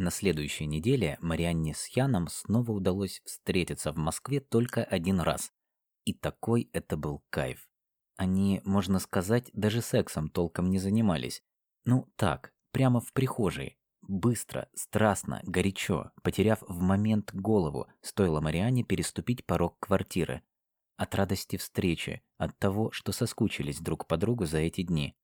На следующей неделе Марианне с Яном снова удалось встретиться в Москве только один раз. И такой это был кайф. Они, можно сказать, даже сексом толком не занимались. Ну так, прямо в прихожей. Быстро, страстно, горячо, потеряв в момент голову, стоило Марианне переступить порог квартиры. От радости встречи, от того, что соскучились друг по другу за эти дни.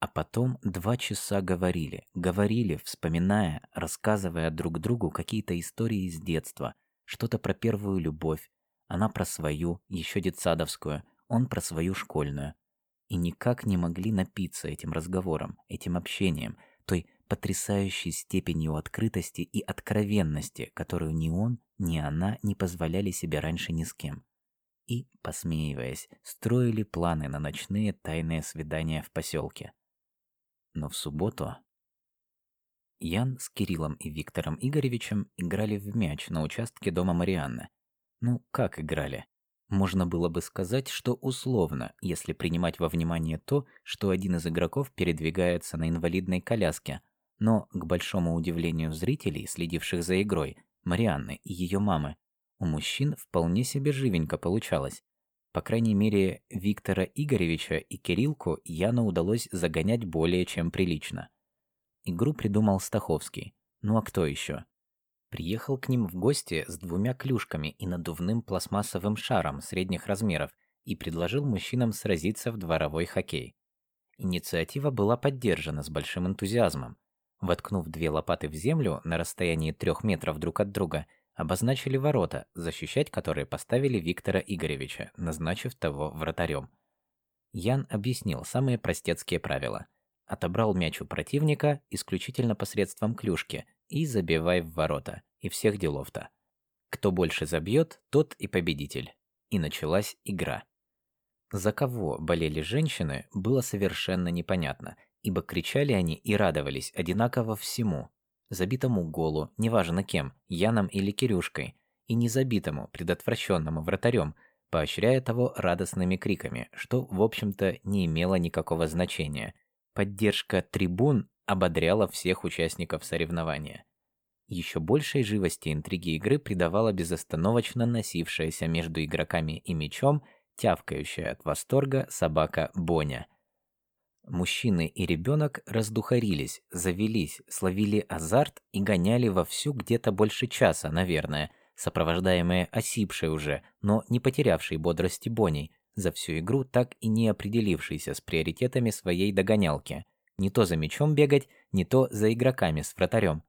А потом два часа говорили, говорили, вспоминая, рассказывая друг другу какие-то истории из детства, что-то про первую любовь, она про свою, еще детсадовскую, он про свою школьную. И никак не могли напиться этим разговором, этим общением, той потрясающей степенью открытости и откровенности, которую ни он, ни она не позволяли себе раньше ни с кем. И, посмеиваясь, строили планы на ночные тайные свидания в поселке. Но в субботу Ян с Кириллом и Виктором Игоревичем играли в мяч на участке дома Марианны. Ну, как играли? Можно было бы сказать, что условно, если принимать во внимание то, что один из игроков передвигается на инвалидной коляске, но, к большому удивлению зрителей, следивших за игрой, Марианны и ее мамы, у мужчин вполне себе живенько получалось. По крайней мере, Виктора Игоревича и Кириллку Яну удалось загонять более чем прилично. Игру придумал Стаховский. Ну а кто еще? Приехал к ним в гости с двумя клюшками и надувным пластмассовым шаром средних размеров и предложил мужчинам сразиться в дворовой хоккей. Инициатива была поддержана с большим энтузиазмом. Воткнув две лопаты в землю на расстоянии трех метров друг от друга – обозначили ворота, защищать которые поставили Виктора Игоревича, назначив того вратарем. Ян объяснил самые простецкие правила. Отобрал мяч у противника исключительно посредством клюшки и забивай в ворота, и всех делов-то. Кто больше забьет, тот и победитель. И началась игра. За кого болели женщины, было совершенно непонятно, ибо кричали они и радовались одинаково всему, забитому голу, неважно кем, Яном или Кирюшкой, и незабитому, предотвращенному вратарем, поощряя того радостными криками, что, в общем-то, не имело никакого значения. Поддержка трибун ободряла всех участников соревнования. Еще большей живости интриги игры придавала безостановочно носившаяся между игроками и мячом тявкающая от восторга собака Боня – Мужчины и ребенок раздухарились, завелись, словили азарт и гоняли вовсю где-то больше часа, наверное, сопровождаемые осипшей уже, но не потерявшей бодрости Боней, за всю игру так и не определившейся с приоритетами своей догонялки. Не то за мячом бегать, не то за игроками с вратарем.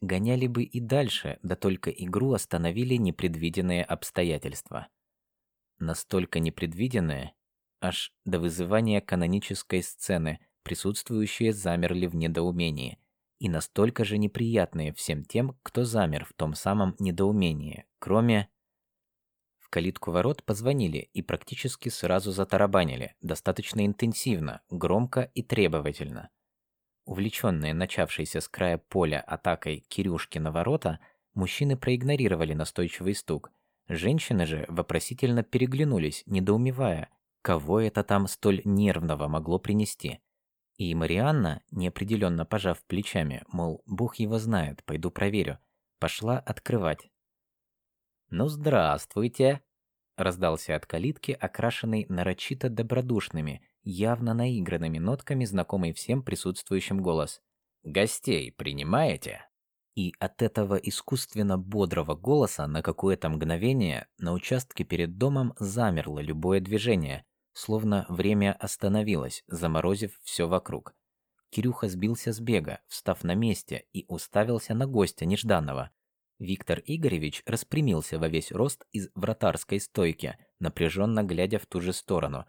Гоняли бы и дальше, да только игру остановили непредвиденные обстоятельства. Настолько непредвиденные, аж до вызывания канонической сцены, присутствующие замерли в недоумении, и настолько же неприятные всем тем, кто замер в том самом недоумении, кроме... В калитку ворот позвонили и практически сразу затарабанили, достаточно интенсивно, громко и требовательно. Увлеченные начавшейся с края поля атакой Кирюшки на ворота, мужчины проигнорировали настойчивый стук. Женщины же вопросительно переглянулись, недоумевая, Кого это там столь нервного могло принести? И Марианна, неопределенно пожав плечами, мол, бог его знает, пойду проверю, пошла открывать. «Ну, здравствуйте!» раздался от калитки, окрашенный нарочито добродушными, явно наигранными нотками, знакомый всем присутствующим голос. «Гостей принимаете?» И от этого искусственно бодрого голоса на какое-то мгновение на участке перед домом замерло любое движение, Словно время остановилось, заморозив все вокруг. Кирюха сбился с бега, встав на месте и уставился на гостя нежданного. Виктор Игоревич распрямился во весь рост из вратарской стойки, напряженно глядя в ту же сторону.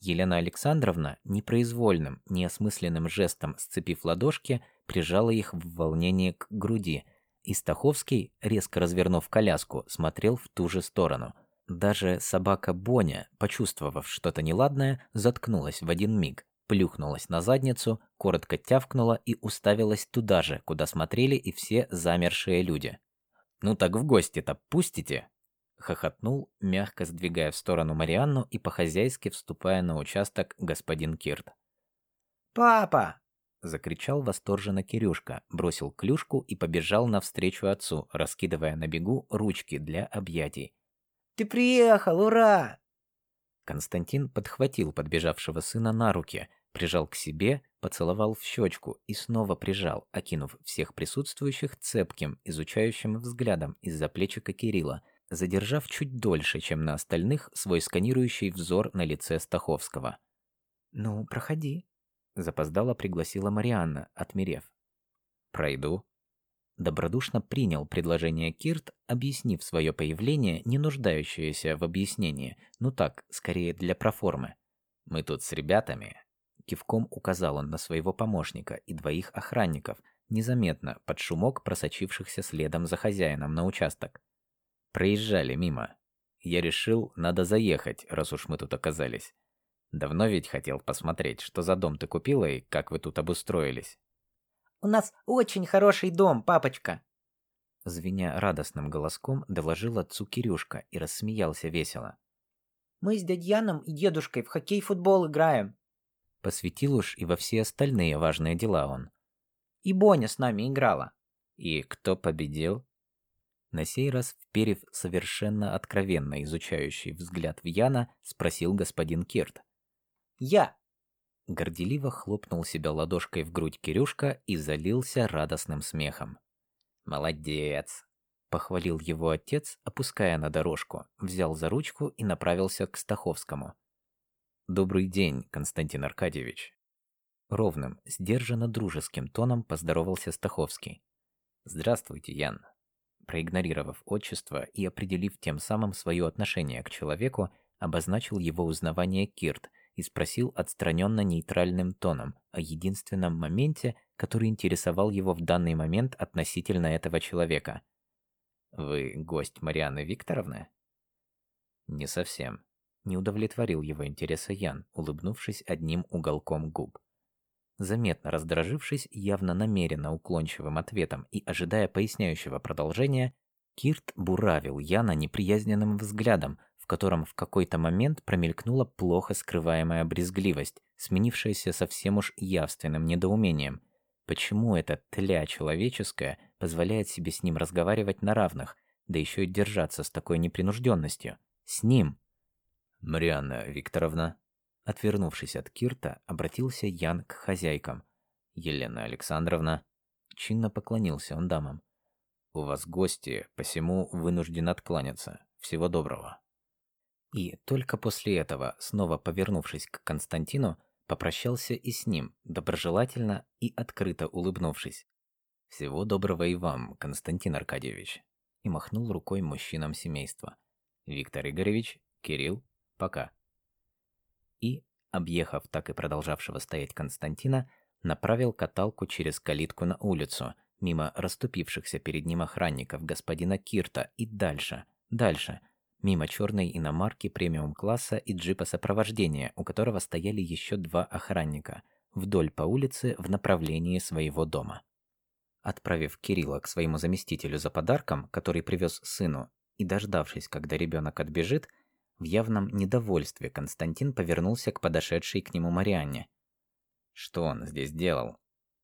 Елена Александровна непроизвольным, неосмысленным жестом, сцепив ладошки, прижала их в волнении к груди. И Стаховский, резко развернув коляску, смотрел в ту же сторону – даже собака Боня, почувствовав что-то неладное, заткнулась в один миг, плюхнулась на задницу, коротко тявкнула и уставилась туда же, куда смотрели и все замершие люди. «Ну так в гости-то пустите!» хохотнул, мягко сдвигая в сторону Марианну и по-хозяйски вступая на участок господин Кирт. «Папа!» закричал восторженно Кирюшка, бросил клюшку и побежал навстречу отцу, раскидывая на бегу ручки для объятий. «Ты приехал, ура!» Константин подхватил подбежавшего сына на руки, прижал к себе, поцеловал в щечку и снова прижал, окинув всех присутствующих цепким, изучающим взглядом из-за плечика Кирилла, задержав чуть дольше, чем на остальных, свой сканирующий взор на лице Стаховского. «Ну, проходи», — запоздала пригласила Марианна, отмерев. «Пройду». Добродушно принял предложение Кирт, объяснив свое появление, не нуждающееся в объяснении, ну так, скорее для проформы. «Мы тут с ребятами». Кивком указал он на своего помощника и двоих охранников, незаметно под шумок просочившихся следом за хозяином на участок. Проезжали мимо. Я решил, надо заехать, раз уж мы тут оказались. Давно ведь хотел посмотреть, что за дом ты купила и как вы тут обустроились. У нас очень хороший дом, папочка. Звеня радостным голоском, доложил отцу Кирюшка и рассмеялся весело. Мы с дядьяном и дедушкой в хоккей-футбол играем. Посвятил уж и во все остальные важные дела он. И Боня с нами играла. И кто победил? На сей раз, вперев совершенно откровенно изучающий взгляд в Яна, спросил господин Кирт. Я!» Горделиво хлопнул себя ладошкой в грудь Кирюшка и залился радостным смехом. «Молодец!» — похвалил его отец, опуская на дорожку, взял за ручку и направился к Стаховскому. «Добрый день, Константин Аркадьевич!» Ровным, сдержанно дружеским тоном поздоровался Стаховский. «Здравствуйте, Ян!» Проигнорировав отчество и определив тем самым свое отношение к человеку, обозначил его узнавание Кирт — и спросил отстраненно нейтральным тоном о единственном моменте, который интересовал его в данный момент относительно этого человека. «Вы гость Марианы Викторовны?» «Не совсем», — не удовлетворил его интереса Ян, улыбнувшись одним уголком губ. Заметно раздражившись явно намеренно уклончивым ответом и ожидая поясняющего продолжения, Кирт буравил Яна неприязненным взглядом, в котором в какой-то момент промелькнула плохо скрываемая брезгливость, сменившаяся совсем уж явственным недоумением. Почему эта тля человеческая позволяет себе с ним разговаривать на равных, да еще и держаться с такой непринужденностью? С ним! «Марианна Викторовна», отвернувшись от Кирта, обратился Ян к хозяйкам. «Елена Александровна», чинно поклонился он дамам. «У вас гости, посему вынужден откланяться. Всего доброго». И только после этого, снова повернувшись к Константину, попрощался и с ним, доброжелательно и открыто улыбнувшись. «Всего доброго и вам, Константин Аркадьевич», и махнул рукой мужчинам семейства. «Виктор Игоревич, Кирилл, пока». И, объехав так и продолжавшего стоять Константина, направил каталку через калитку на улицу, мимо расступившихся перед ним охранников господина Кирта и дальше, дальше – мимо черной иномарки премиум-класса и джипа сопровождения, у которого стояли еще два охранника, вдоль по улице в направлении своего дома. Отправив Кирилла к своему заместителю за подарком, который привез сыну, и дождавшись, когда ребенок отбежит, в явном недовольстве Константин повернулся к подошедшей к нему Марианне. Что он здесь делал?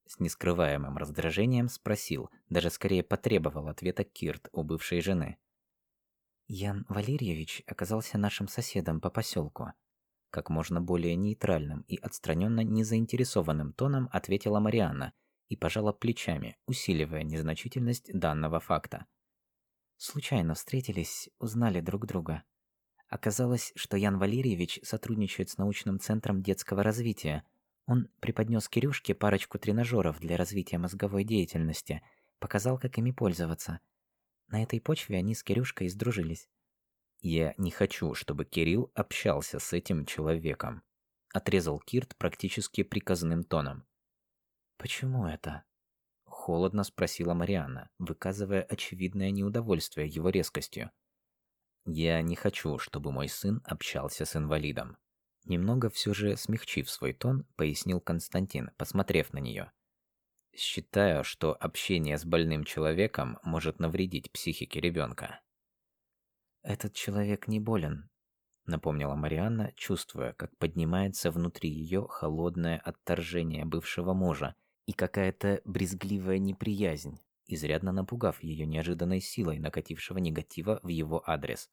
С нескрываемым раздражением спросил, даже скорее потребовал ответа Кирт у бывшей жены. Ян Валерьевич оказался нашим соседом по поселку. Как можно более нейтральным и отстраненно незаинтересованным тоном ответила Марианна и пожала плечами, усиливая незначительность данного факта. Случайно встретились, узнали друг друга. Оказалось, что Ян Валерьевич сотрудничает с научным центром детского развития. Он преподнес Кирюшке парочку тренажеров для развития мозговой деятельности, показал, как ими пользоваться – на этой почве они с Кирюшкой сдружились. «Я не хочу, чтобы Кирилл общался с этим человеком», — отрезал Кирт практически приказным тоном. «Почему это?» — холодно спросила Марианна, выказывая очевидное неудовольствие его резкостью. «Я не хочу, чтобы мой сын общался с инвалидом». Немного все же смягчив свой тон, пояснил Константин, посмотрев на нее. Считаю, что общение с больным человеком может навредить психике ребенка. Этот человек не болен, напомнила Марианна, чувствуя, как поднимается внутри ее холодное отторжение бывшего мужа и какая-то брезгливая неприязнь, изрядно напугав ее неожиданной силой накатившего негатива в его адрес.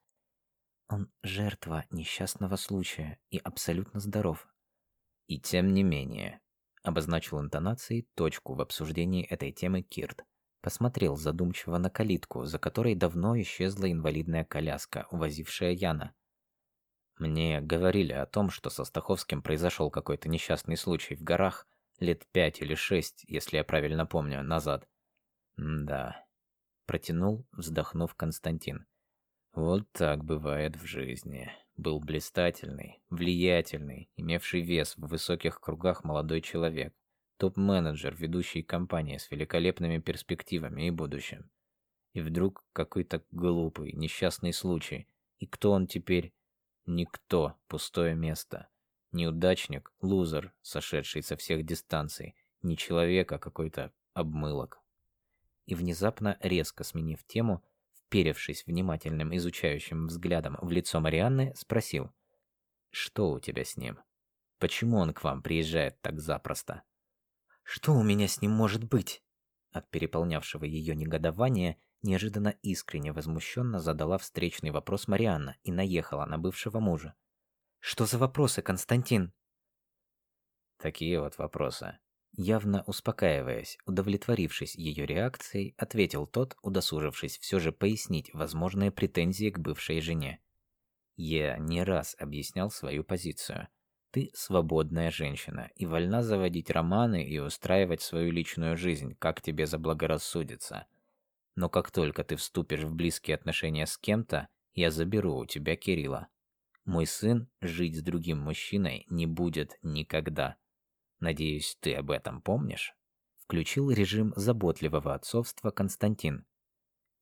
Он жертва несчастного случая и абсолютно здоров. И тем не менее, обозначил интонацией точку в обсуждении этой темы Кирт. Посмотрел задумчиво на калитку, за которой давно исчезла инвалидная коляска, увозившая Яна. Мне говорили о том, что со Стаховским произошел какой-то несчастный случай в горах лет пять или шесть, если я правильно помню, назад. М да. Протянул, вздохнув Константин. Вот так бывает в жизни. Был блистательный, влиятельный, имевший вес в высоких кругах молодой человек. Топ-менеджер ведущей компании с великолепными перспективами и будущим. И вдруг какой-то глупый, несчастный случай. И кто он теперь? Никто, пустое место. Неудачник, лузер, сошедший со всех дистанций. Не человек, а какой-то обмылок. И внезапно, резко сменив тему, вперевшись внимательным изучающим взглядом в лицо Марианны, спросил. «Что у тебя с ним? Почему он к вам приезжает так запросто?» «Что у меня с ним может быть?» От переполнявшего ее негодования неожиданно искренне возмущенно задала встречный вопрос Марианна и наехала на бывшего мужа. «Что за вопросы, Константин?» «Такие вот вопросы. Явно успокаиваясь, удовлетворившись ее реакцией, ответил тот, удосужившись все же пояснить возможные претензии к бывшей жене. «Я не раз объяснял свою позицию. Ты свободная женщина и вольна заводить романы и устраивать свою личную жизнь, как тебе заблагорассудится. Но как только ты вступишь в близкие отношения с кем-то, я заберу у тебя Кирилла. Мой сын жить с другим мужчиной не будет никогда». Надеюсь, ты об этом помнишь? Включил режим заботливого отцовства Константин.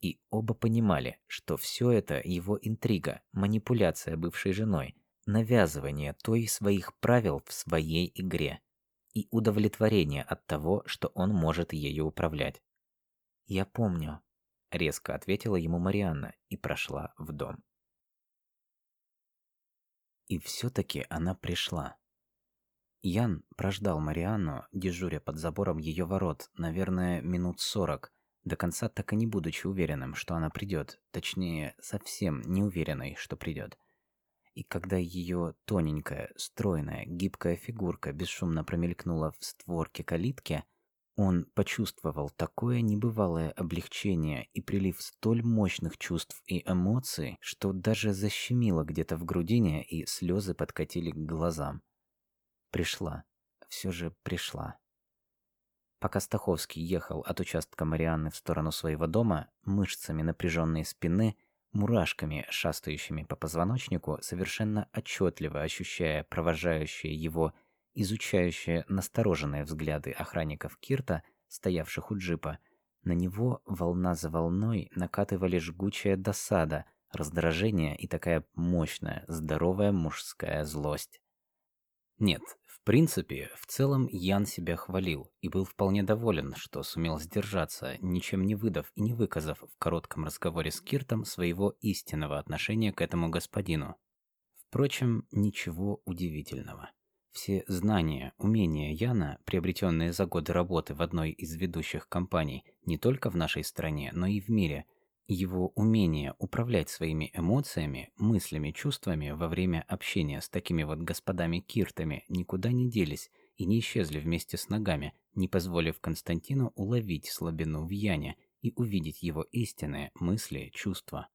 И оба понимали, что все это его интрига, манипуляция бывшей женой, навязывание той своих правил в своей игре и удовлетворение от того, что он может ею управлять. «Я помню», — резко ответила ему Марианна и прошла в дом. И все-таки она пришла. Ян прождал Марианну, дежуря под забором ее ворот, наверное, минут сорок, до конца так и не будучи уверенным, что она придет, точнее, совсем не уверенной, что придет. И когда ее тоненькая, стройная, гибкая фигурка бесшумно промелькнула в створке калитки, он почувствовал такое небывалое облегчение и прилив столь мощных чувств и эмоций, что даже защемило где-то в грудине и слезы подкатили к глазам. Пришла. Все же пришла. Пока Стаховский ехал от участка Марианны в сторону своего дома, мышцами напряженной спины, мурашками, шастающими по позвоночнику, совершенно отчетливо ощущая провожающие его, изучающие настороженные взгляды охранников Кирта, стоявших у джипа, на него волна за волной накатывали жгучая досада, раздражение и такая мощная, здоровая мужская злость. Нет, принципе, в целом Ян себя хвалил и был вполне доволен, что сумел сдержаться, ничем не выдав и не выказав в коротком разговоре с Киртом своего истинного отношения к этому господину. Впрочем, ничего удивительного. Все знания, умения Яна, приобретенные за годы работы в одной из ведущих компаний не только в нашей стране, но и в мире – его умение управлять своими эмоциями, мыслями, чувствами во время общения с такими вот господами Киртами никуда не делись и не исчезли вместе с ногами, не позволив Константину уловить слабину в Яне и увидеть его истинные мысли, чувства.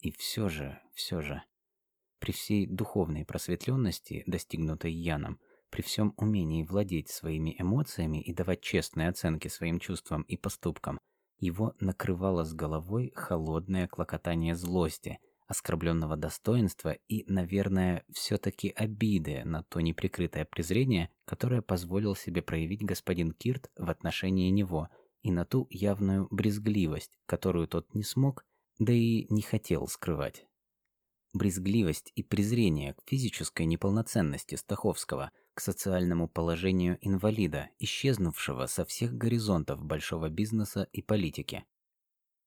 И все же, все же, при всей духовной просветленности, достигнутой Яном, при всем умении владеть своими эмоциями и давать честные оценки своим чувствам и поступкам – его накрывало с головой холодное клокотание злости, оскорбленного достоинства и, наверное, все-таки обиды на то неприкрытое презрение, которое позволил себе проявить господин Кирт в отношении него, и на ту явную брезгливость, которую тот не смог, да и не хотел скрывать. Брезгливость и презрение к физической неполноценности Стаховского – к социальному положению инвалида, исчезнувшего со всех горизонтов большого бизнеса и политики.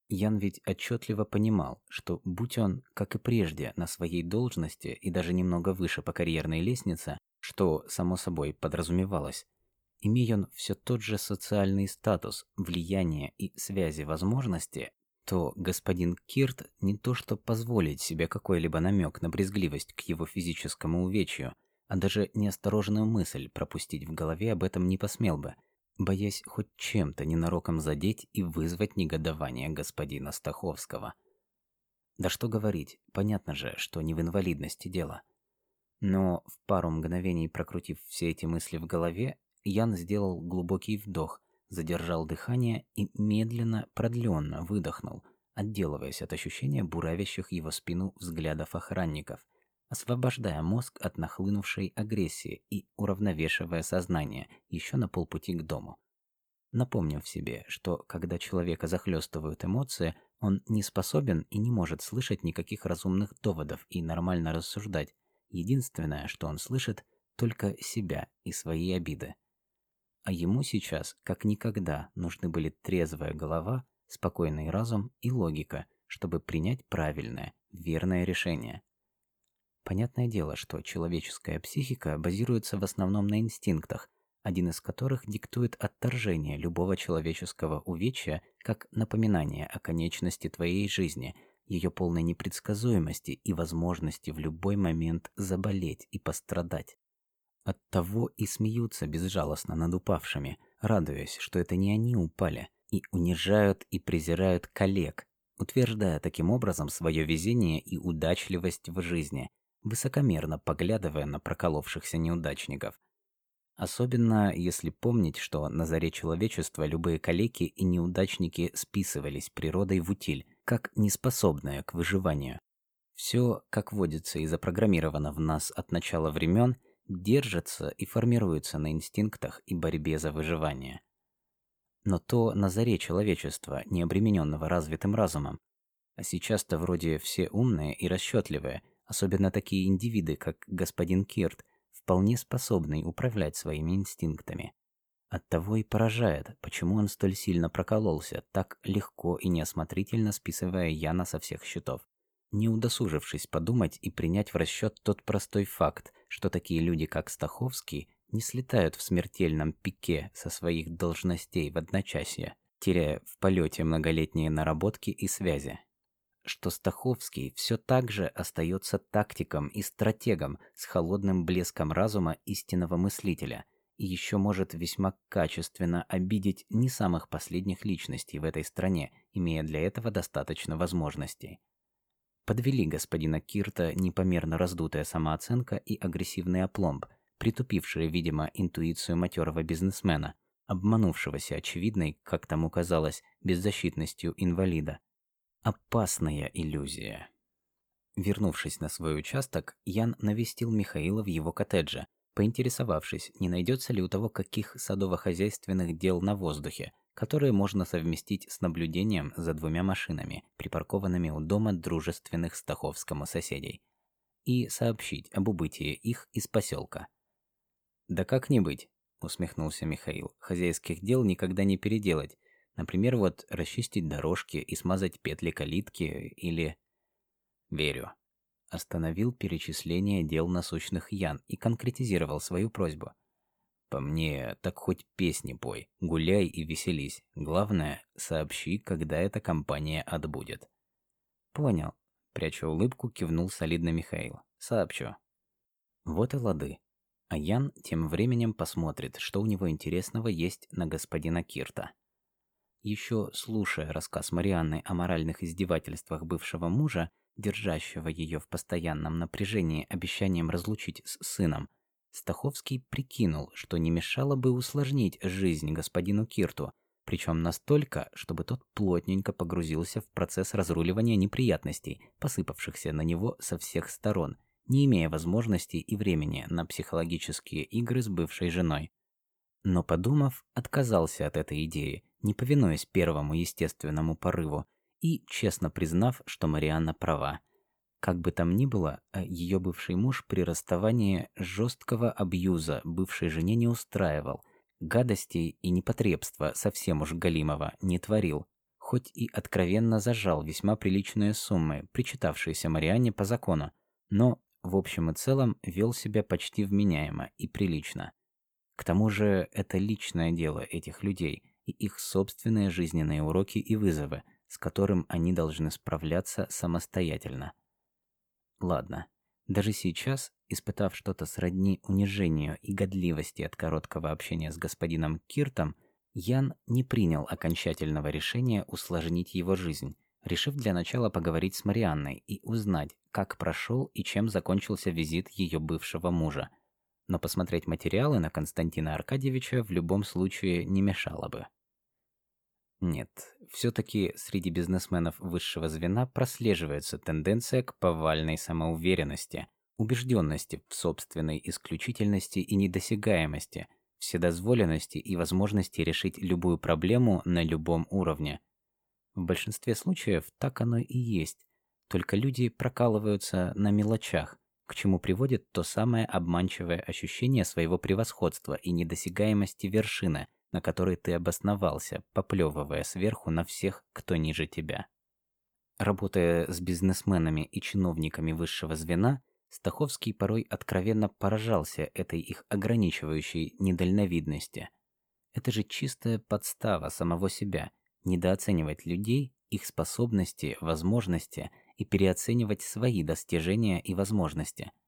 Ян ведь отчетливо понимал, что будь он, как и прежде, на своей должности и даже немного выше по карьерной лестнице, что, само собой, подразумевалось, Имея он все тот же социальный статус, влияние и связи возможности, то господин Кирт не то что позволить себе какой-либо намек на брезгливость к его физическому увечью, а даже неосторожную мысль пропустить в голове об этом не посмел бы, боясь хоть чем-то ненароком задеть и вызвать негодование господина Стаховского. Да что говорить, понятно же, что не в инвалидности дело. Но в пару мгновений прокрутив все эти мысли в голове, Ян сделал глубокий вдох, задержал дыхание и медленно, продленно выдохнул, отделываясь от ощущения буравящих его спину взглядов охранников, освобождая мозг от нахлынувшей агрессии и уравновешивая сознание еще на полпути к дому. Напомнив себе, что когда человека захлестывают эмоции, он не способен и не может слышать никаких разумных доводов и нормально рассуждать. Единственное, что он слышит, только себя и свои обиды. А ему сейчас, как никогда, нужны были трезвая голова, спокойный разум и логика, чтобы принять правильное, верное решение. Понятное дело, что человеческая психика базируется в основном на инстинктах, один из которых диктует отторжение любого человеческого увечья как напоминание о конечности твоей жизни, ее полной непредсказуемости и возможности в любой момент заболеть и пострадать. Оттого и смеются безжалостно над упавшими, радуясь, что это не они упали, и унижают и презирают коллег, утверждая таким образом свое везение и удачливость в жизни, высокомерно поглядывая на проколовшихся неудачников. Особенно если помнить, что на заре человечества любые калеки и неудачники списывались природой в утиль, как неспособные к выживанию. Все, как водится и запрограммировано в нас от начала времен, держатся и формируются на инстинктах и борьбе за выживание. Но то на заре человечества, не обремененного развитым разумом. А сейчас-то вроде все умные и расчетливые, особенно такие индивиды, как господин Кирт, вполне способный управлять своими инстинктами. Оттого и поражает, почему он столь сильно прокололся, так легко и неосмотрительно списывая Яна со всех счетов не удосужившись подумать и принять в расчет тот простой факт, что такие люди, как Стаховский, не слетают в смертельном пике со своих должностей в одночасье, теряя в полете многолетние наработки и связи. Что Стаховский все так же остается тактиком и стратегом с холодным блеском разума истинного мыслителя и еще может весьма качественно обидеть не самых последних личностей в этой стране, имея для этого достаточно возможностей подвели господина Кирта непомерно раздутая самооценка и агрессивный опломб, притупившие, видимо, интуицию матерого бизнесмена, обманувшегося очевидной, как тому казалось, беззащитностью инвалида. Опасная иллюзия. Вернувшись на свой участок, Ян навестил Михаила в его коттедже, поинтересовавшись, не найдется ли у того каких садово-хозяйственных дел на воздухе, которые можно совместить с наблюдением за двумя машинами, припаркованными у дома дружественных Стаховскому соседей, и сообщить об убытии их из поселка. «Да как не быть?» – усмехнулся Михаил. «Хозяйских дел никогда не переделать. Например, вот расчистить дорожки и смазать петли калитки или...» «Верю». Остановил перечисление дел насущных Ян и конкретизировал свою просьбу – по мне, так хоть песни пой, гуляй и веселись. Главное, сообщи, когда эта компания отбудет. Понял. Пряча улыбку, кивнул солидно Михаил. Сообщу. Вот и лады. А Ян тем временем посмотрит, что у него интересного есть на господина Кирта. Еще слушая рассказ Марианны о моральных издевательствах бывшего мужа, держащего ее в постоянном напряжении обещанием разлучить с сыном, Стаховский прикинул, что не мешало бы усложнить жизнь господину Кирту, причем настолько, чтобы тот плотненько погрузился в процесс разруливания неприятностей, посыпавшихся на него со всех сторон, не имея возможности и времени на психологические игры с бывшей женой. Но подумав, отказался от этой идеи, не повинуясь первому естественному порыву, и честно признав, что Марианна права. Как бы там ни было, а ее бывший муж при расставании жесткого абьюза бывшей жене не устраивал, гадостей и непотребства совсем уж галимого не творил, хоть и откровенно зажал весьма приличные суммы, причитавшиеся Марианне по закону, но в общем и целом вел себя почти вменяемо и прилично. К тому же это личное дело этих людей и их собственные жизненные уроки и вызовы, с которым они должны справляться самостоятельно. Ладно, даже сейчас, испытав что-то сродни унижению и годливости от короткого общения с господином Киртом, Ян не принял окончательного решения усложнить его жизнь, решив для начала поговорить с Марианной и узнать, как прошел и чем закончился визит ее бывшего мужа. Но посмотреть материалы на Константина Аркадьевича в любом случае не мешало бы. Нет, все-таки среди бизнесменов высшего звена прослеживается тенденция к повальной самоуверенности, убежденности в собственной исключительности и недосягаемости, вседозволенности и возможности решить любую проблему на любом уровне. В большинстве случаев так оно и есть, только люди прокалываются на мелочах, к чему приводит то самое обманчивое ощущение своего превосходства и недосягаемости вершины – на которой ты обосновался, поплевывая сверху на всех, кто ниже тебя. Работая с бизнесменами и чиновниками высшего звена, Стаховский порой откровенно поражался этой их ограничивающей недальновидности. Это же чистая подстава самого себя – недооценивать людей, их способности, возможности и переоценивать свои достижения и возможности –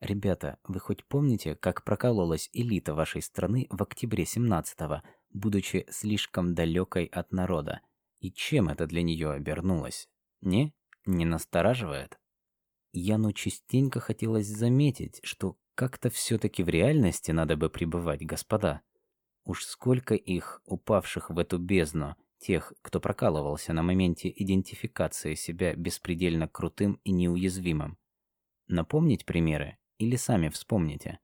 Ребята, вы хоть помните, как прокололась элита вашей страны в октябре 17-го, будучи слишком далекой от народа? И чем это для нее обернулось? Не? Не настораживает? Яну частенько хотелось заметить, что как-то все-таки в реальности надо бы пребывать, господа. Уж сколько их, упавших в эту бездну, тех, кто прокалывался на моменте идентификации себя беспредельно крутым и неуязвимым. Напомнить примеры или сами вспомните.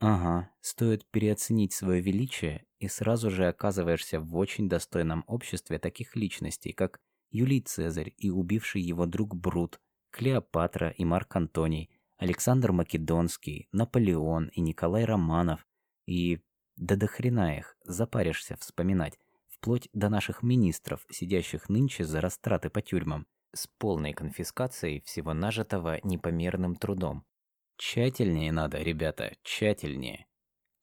Ага, стоит переоценить свое величие, и сразу же оказываешься в очень достойном обществе таких личностей, как Юлий Цезарь и убивший его друг Брут, Клеопатра и Марк Антоний, Александр Македонский, Наполеон и Николай Романов, и да до хрена их, запаришься вспоминать, вплоть до наших министров, сидящих нынче за растраты по тюрьмам, с полной конфискацией всего нажитого непомерным трудом. Тщательнее надо, ребята, тщательнее.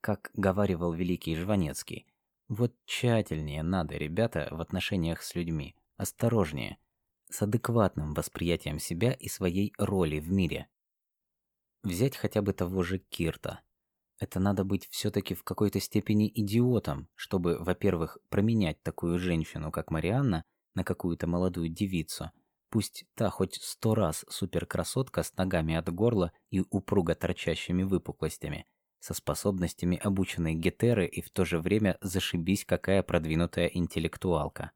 Как говаривал великий Жванецкий, вот тщательнее надо, ребята, в отношениях с людьми, осторожнее, с адекватным восприятием себя и своей роли в мире. Взять хотя бы того же Кирта. Это надо быть все-таки в какой-то степени идиотом, чтобы, во-первых, променять такую женщину, как Марианна, на какую-то молодую девицу – Пусть та хоть сто раз суперкрасотка с ногами от горла и упруго торчащими выпуклостями, со способностями обученной гетеры и в то же время зашибись какая продвинутая интеллектуалка.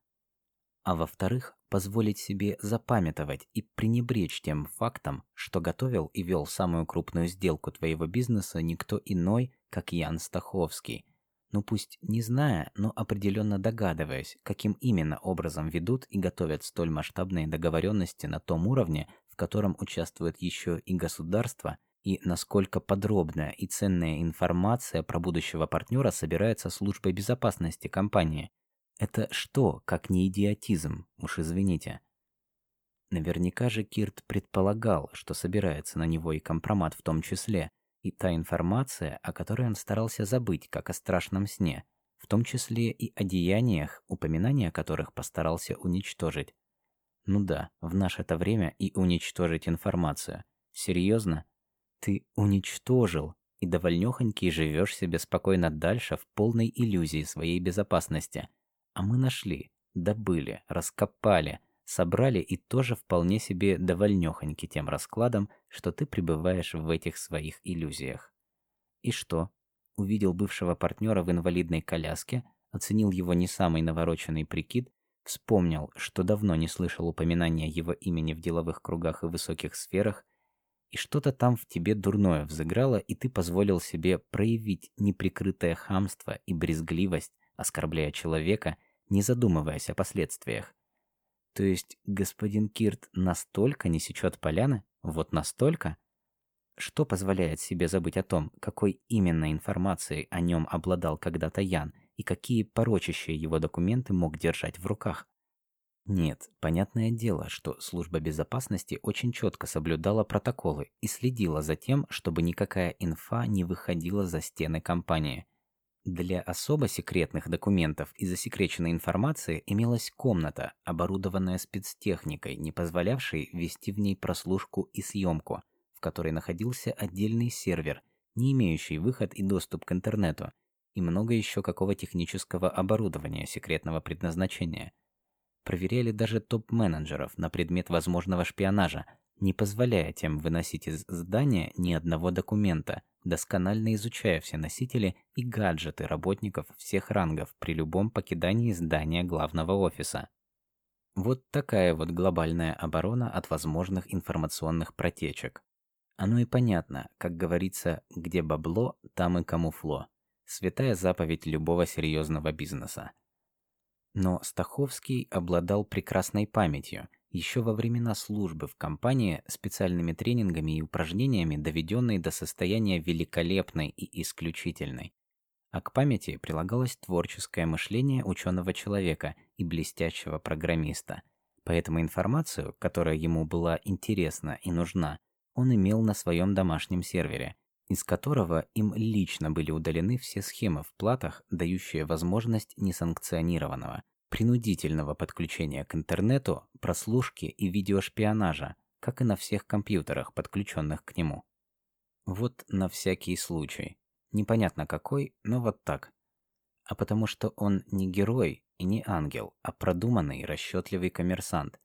А во-вторых, позволить себе запамятовать и пренебречь тем фактом, что готовил и вел самую крупную сделку твоего бизнеса никто иной, как Ян Стаховский, ну пусть не зная, но определенно догадываясь, каким именно образом ведут и готовят столь масштабные договоренности на том уровне, в котором участвует еще и государство, и насколько подробная и ценная информация про будущего партнера собирается службой безопасности компании. Это что, как не идиотизм, уж извините. Наверняка же Кирт предполагал, что собирается на него и компромат в том числе, и та информация, о которой он старался забыть, как о страшном сне, в том числе и о деяниях, упоминания о которых постарался уничтожить. Ну да, в наше-то время и уничтожить информацию. Серьезно? Ты уничтожил, и довольнёхонький живешь себе спокойно дальше в полной иллюзии своей безопасности. А мы нашли, добыли, раскопали – собрали и тоже вполне себе довольнёхоньки тем раскладом, что ты пребываешь в этих своих иллюзиях. И что? Увидел бывшего партнера в инвалидной коляске, оценил его не самый навороченный прикид, вспомнил, что давно не слышал упоминания его имени в деловых кругах и высоких сферах, и что-то там в тебе дурное взыграло, и ты позволил себе проявить неприкрытое хамство и брезгливость, оскорбляя человека, не задумываясь о последствиях. То есть господин Кирт настолько не сечет поляны? Вот настолько? Что позволяет себе забыть о том, какой именно информацией о нем обладал когда-то Ян и какие порочащие его документы мог держать в руках? Нет, понятное дело, что служба безопасности очень четко соблюдала протоколы и следила за тем, чтобы никакая инфа не выходила за стены компании. Для особо секретных документов и засекреченной информации имелась комната, оборудованная спецтехникой, не позволявшей вести в ней прослушку и съемку, в которой находился отдельный сервер, не имеющий выход и доступ к интернету, и много еще какого технического оборудования секретного предназначения. Проверяли даже топ-менеджеров на предмет возможного шпионажа, не позволяя тем выносить из здания ни одного документа, досконально изучая все носители и гаджеты работников всех рангов при любом покидании здания главного офиса. Вот такая вот глобальная оборона от возможных информационных протечек. Оно и понятно, как говорится, где бабло, там и камуфло. Святая заповедь любого серьезного бизнеса. Но Стаховский обладал прекрасной памятью – еще во времена службы в компании специальными тренингами и упражнениями, доведенной до состояния великолепной и исключительной. А к памяти прилагалось творческое мышление ученого человека и блестящего программиста. Поэтому информацию, которая ему была интересна и нужна, он имел на своем домашнем сервере, из которого им лично были удалены все схемы в платах, дающие возможность несанкционированного, принудительного подключения к интернету, прослушки и видеошпионажа, как и на всех компьютерах, подключенных к нему. Вот на всякий случай. Непонятно какой, но вот так. А потому что он не герой и не ангел, а продуманный, расчетливый коммерсант.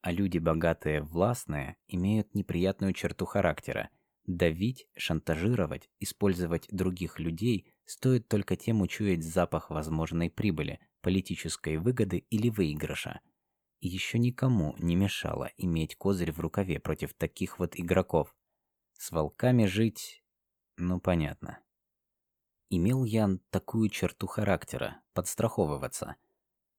А люди богатые, властные, имеют неприятную черту характера. Давить, шантажировать, использовать других людей стоит только тем учуять запах возможной прибыли – политической выгоды или выигрыша. И еще никому не мешало иметь козырь в рукаве против таких вот игроков. С волками жить, ну понятно. Имел Ян такую черту характера подстраховываться.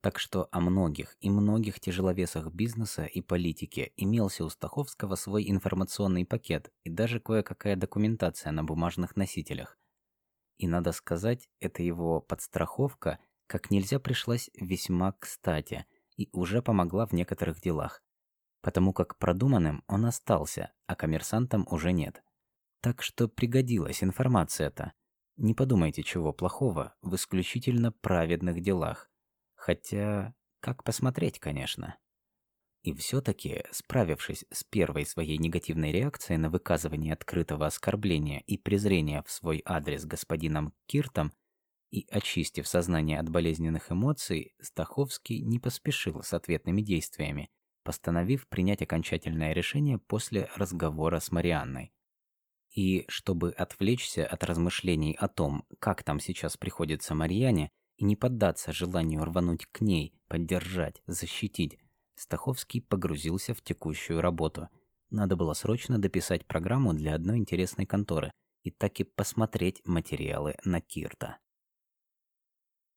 Так что о многих и многих тяжеловесах бизнеса и политики имелся у Стаховского свой информационный пакет и даже кое-какая документация на бумажных носителях. И надо сказать, это его подстраховка – как нельзя пришлась весьма кстати и уже помогла в некоторых делах, потому как продуманным он остался, а коммерсантом уже нет. Так что пригодилась информация-то. Не подумайте чего плохого в исключительно праведных делах. Хотя, как посмотреть, конечно. И все-таки, справившись с первой своей негативной реакцией на выказывание открытого оскорбления и презрения в свой адрес господином Киртом, и очистив сознание от болезненных эмоций, Стаховский не поспешил с ответными действиями, постановив принять окончательное решение после разговора с Марианной. И чтобы отвлечься от размышлений о том, как там сейчас приходится Марьяне, и не поддаться желанию рвануть к ней, поддержать, защитить, Стаховский погрузился в текущую работу. Надо было срочно дописать программу для одной интересной конторы и таки посмотреть материалы на Кирта.